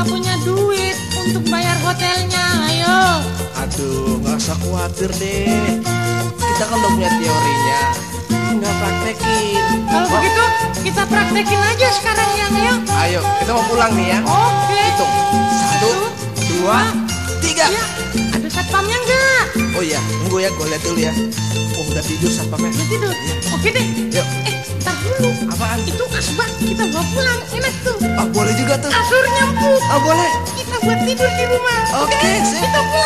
nggak punya duit untuk bayar hotelnya, ayo. Aduh, nggak usah khawatir deh. Kita kan udah punya teorinya, tinggal praktekin. Kalau Wah. begitu, kita praktekin aja sekarang ya, ayo. Ayo, kita mau pulang nih ya. Oke. Okay. Satu, Satu dua, tiga. Ya ada satpamnya enggak? Oh iya, tunggu ya, gue lihat dulu ya. Oh, udah tidur satpamnya. Udah tidur. Oke deh. Yuk. Eh, ntar dulu. Apaan? Itu asbak kita bawa pulang. Enak tuh. Ah, boleh juga tuh. Kasurnya empuk. Ah, boleh. Kita buat tidur di rumah. Oke, sip. Kita pulang. Ya.